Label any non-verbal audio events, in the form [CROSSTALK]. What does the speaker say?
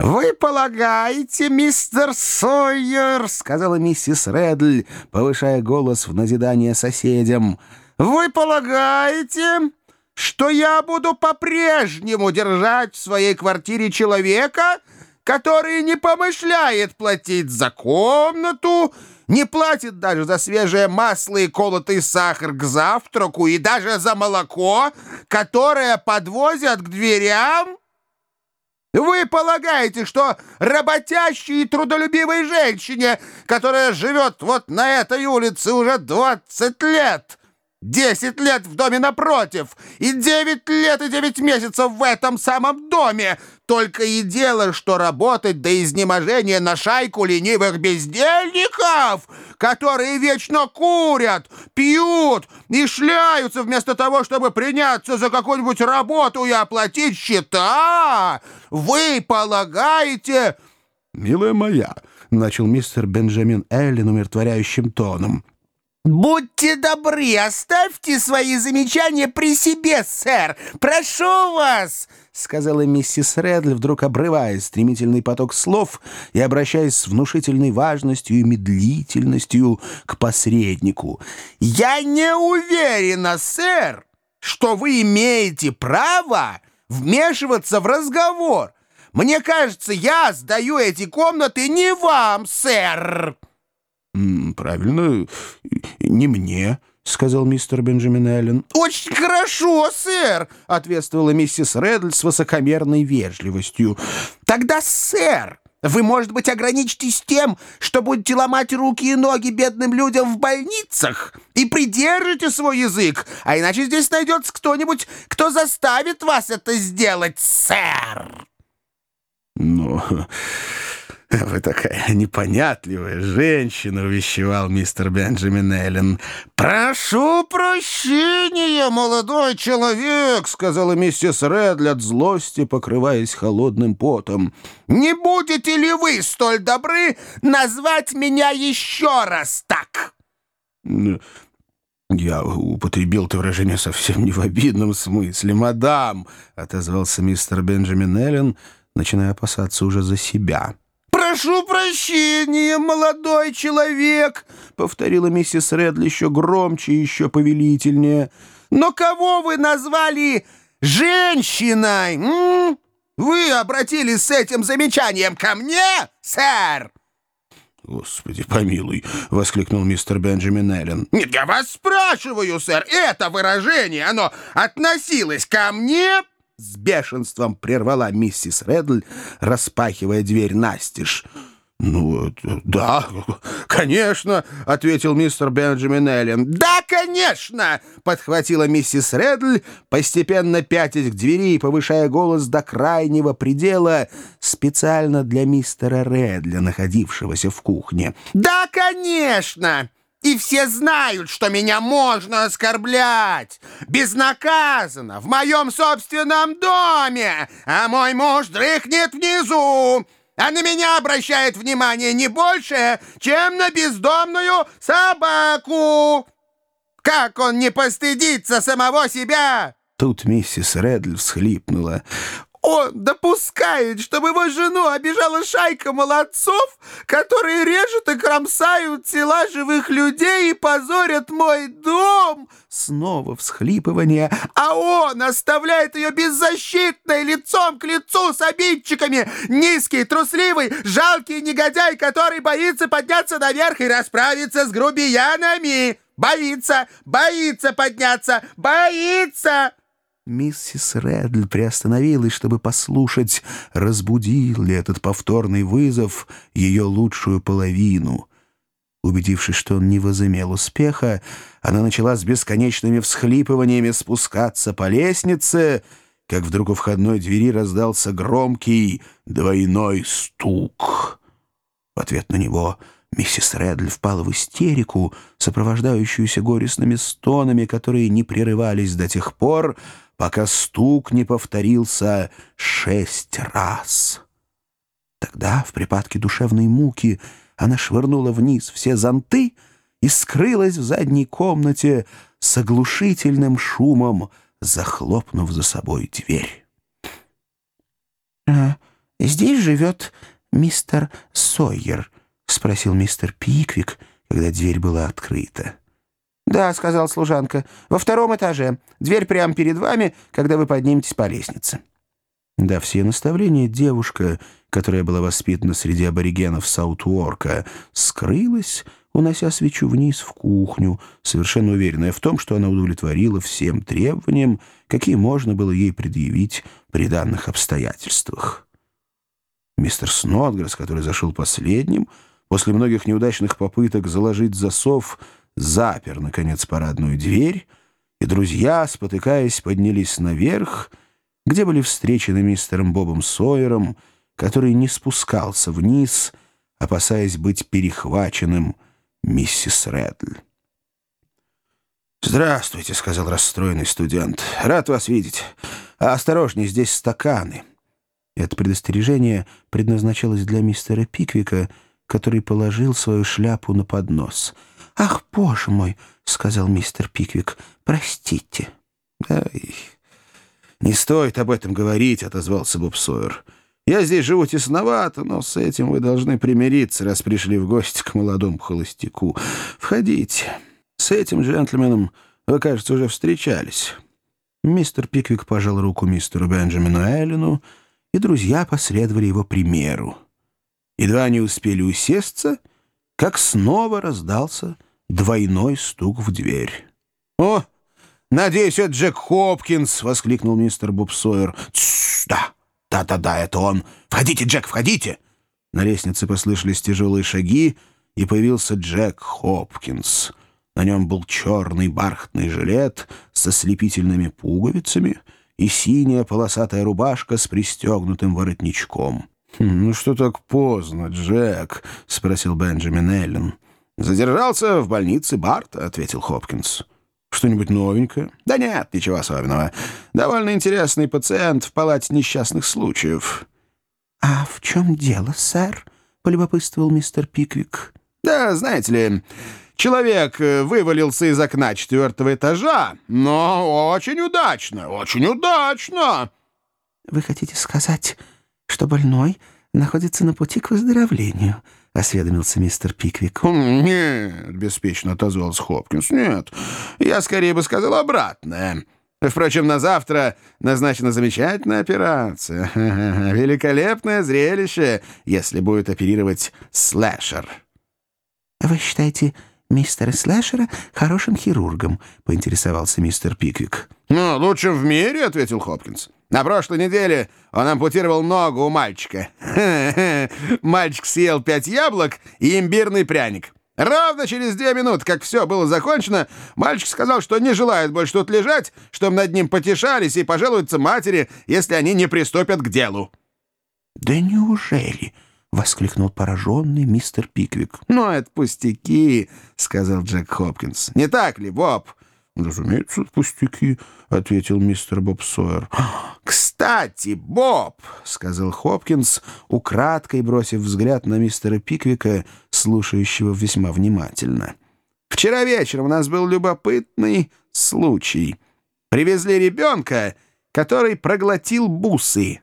«Вы полагаете, мистер Сойер, — сказала миссис Редль, повышая голос в назидание соседям, — вы полагаете, что я буду по-прежнему держать в своей квартире человека, который не помышляет платить за комнату, не платит даже за свежее масло и колотый сахар к завтраку и даже за молоко, которое подвозят к дверям?» Вы полагаете, что работящей и трудолюбивой женщине, которая живет вот на этой улице уже 20 лет, 10 лет в доме напротив и 9 лет и 9 месяцев в этом самом доме, только и дело, что работать до изнеможения на шайку ленивых бездельников, которые вечно курят, пьют и шляются вместо того, чтобы приняться за какую-нибудь работу и оплатить счета. Вы полагаете... «Милая моя», — начал мистер Бенджамин Эллен умиротворяющим тоном, — «Будьте добры, оставьте свои замечания при себе, сэр! Прошу вас!» — сказала миссис Редли, вдруг обрывая стремительный поток слов и обращаясь с внушительной важностью и медлительностью к посреднику. «Я не уверена, сэр, что вы имеете право вмешиваться в разговор. Мне кажется, я сдаю эти комнаты не вам, сэр!» «Правильно, не мне», — сказал мистер Бенджамин Эллен. «Очень хорошо, сэр», — ответствовала миссис Реддль с высокомерной вежливостью. «Тогда, сэр, вы, может быть, ограничитесь тем, что будете ломать руки и ноги бедным людям в больницах и придержите свой язык, а иначе здесь найдется кто-нибудь, кто заставит вас это сделать, сэр». «Ну...» «Вы такая непонятливая женщина», — увещевал мистер Бенджамин Эллен. «Прошу прощения, молодой человек», — сказала миссис Редли от злости, покрываясь холодным потом. «Не будете ли вы столь добры назвать меня еще раз так?» «Я употребил это выражение совсем не в обидном смысле, мадам», — отозвался мистер Бенджамин Эллен, начиная опасаться уже за себя. «Прошу прощения, молодой человек!» — повторила миссис Редли еще громче и еще повелительнее. «Но кого вы назвали женщиной? М? Вы обратились с этим замечанием ко мне, сэр?» «Господи, помилуй!» — воскликнул мистер Бенджамин Эллен. «Нет, я вас спрашиваю, сэр, это выражение, оно относилось ко мне?» С бешенством прервала миссис Редль, распахивая дверь настежь. «Ну, да, конечно», — ответил мистер Бенджамин Эллен. «Да, конечно!» — подхватила миссис Редль, постепенно пятясь к двери и повышая голос до крайнего предела специально для мистера Редля, находившегося в кухне. «Да, конечно! И все знают, что меня можно оскорблять. Безнаказанно, в моем собственном доме. А мой муж дрыхнет внизу. А на меня обращает внимание не больше, чем на бездомную собаку. Как он не постыдится самого себя?» Тут миссис Редль всхлипнула. Он допускает, чтобы его жену обижала шайка молодцов, которые режут и кромсают тела живых людей и позорят мой дом. Снова всхлипывание. А он оставляет ее беззащитной лицом к лицу с обидчиками. Низкий, трусливый, жалкий негодяй, который боится подняться наверх и расправиться с грубиянами. Боится, боится подняться, боится. Миссис Редль приостановилась, чтобы послушать, разбудил ли этот повторный вызов ее лучшую половину. Убедившись, что он не возымел успеха, она начала с бесконечными всхлипываниями спускаться по лестнице, как вдруг у входной двери раздался громкий двойной стук. В ответ на него миссис Редль впала в истерику, сопровождающуюся горестными стонами, которые не прерывались до тех пор, пока стук не повторился шесть раз. Тогда, в припадке душевной муки, она швырнула вниз все зонты и скрылась в задней комнате с оглушительным шумом, захлопнув за собой дверь. «А здесь живет мистер Сойер?» — спросил мистер Пиквик, когда дверь была открыта. «Да», — сказал служанка, — «во втором этаже. Дверь прямо перед вами, когда вы подниметесь по лестнице». Да, все наставления девушка, которая была воспитана среди аборигенов Саутуорка, скрылась, унося свечу вниз в кухню, совершенно уверенная в том, что она удовлетворила всем требованиям, какие можно было ей предъявить при данных обстоятельствах. Мистер Снотгресс, который зашел последним, после многих неудачных попыток заложить засов, запер, наконец, парадную дверь, и друзья, спотыкаясь, поднялись наверх, где были встречены мистером Бобом Сойером, который не спускался вниз, опасаясь быть перехваченным миссис Редл. «Здравствуйте», — сказал расстроенный студент. «Рад вас видеть. А осторожней, здесь стаканы». Это предостережение предназначалось для мистера Пиквика, который положил свою шляпу на поднос. «Ах, боже мой!» — сказал мистер Пиквик. «Простите». «Ай, «Не стоит об этом говорить», — отозвался Боб Сойер. «Я здесь живу тесновато, но с этим вы должны примириться, раз пришли в гости к молодому холостяку. Входите. С этим джентльменом вы, кажется, уже встречались». Мистер Пиквик пожал руку мистеру Бенджамину Эллену, и друзья последовали его примеру. Едва они успели усесться, как снова раздался двойной стук в дверь. «О!» «Надеюсь, это Джек Хопкинс!» — воскликнул мистер Боб Сойер. «Да, да-да-да, это он! Входите, Джек, входите!» На лестнице послышались тяжелые шаги, и появился Джек Хопкинс. На нем был черный бархатный жилет со слепительными пуговицами и синяя полосатая рубашка с пристегнутым воротничком. «Хм, «Ну что так поздно, Джек?» — спросил Бенджамин Эллен. «Задержался в больнице Барта», — ответил Хопкинс. Что-нибудь новенькое? Да нет, ничего особенного. Довольно интересный пациент в палате несчастных случаев. — А в чем дело, сэр? — полюбопытствовал мистер Пиквик. — Да, знаете ли, человек э, вывалился из окна четвертого этажа, но очень удачно, очень удачно. — Вы хотите сказать, что больной находится на пути к выздоровлению? —— осведомился мистер Пиквик. «Нет», — беспечно отозвался Хопкинс, — «нет, я скорее бы сказал обратное». Впрочем, на завтра назначена замечательная операция. [LAUGHS] Великолепное зрелище, если будет оперировать слэшер. «Вы считаете мистера Слэшера хорошим хирургом?» — поинтересовался мистер Пиквик. «Ну, лучшим в мире», — ответил Хопкинс. На прошлой неделе он ампутировал ногу у мальчика. [LAUGHS] Мальчик съел пять яблок и имбирный пряник. Ровно через две минуты, как все было закончено, мальчик сказал, что не желает больше тут лежать, чтобы над ним потешались и пожалуются матери, если они не приступят к делу. «Да неужели?» — воскликнул пораженный мистер Пиквик. «Ну, это пустяки», — сказал Джек Хопкинс. «Не так ли, Боб?» «Разумеется, пустяки», — ответил мистер Боб Сойер. «Кстати, Боб», — сказал Хопкинс, украдкой бросив взгляд на мистера Пиквика, слушающего весьма внимательно. «Вчера вечером у нас был любопытный случай. Привезли ребенка, который проглотил бусы».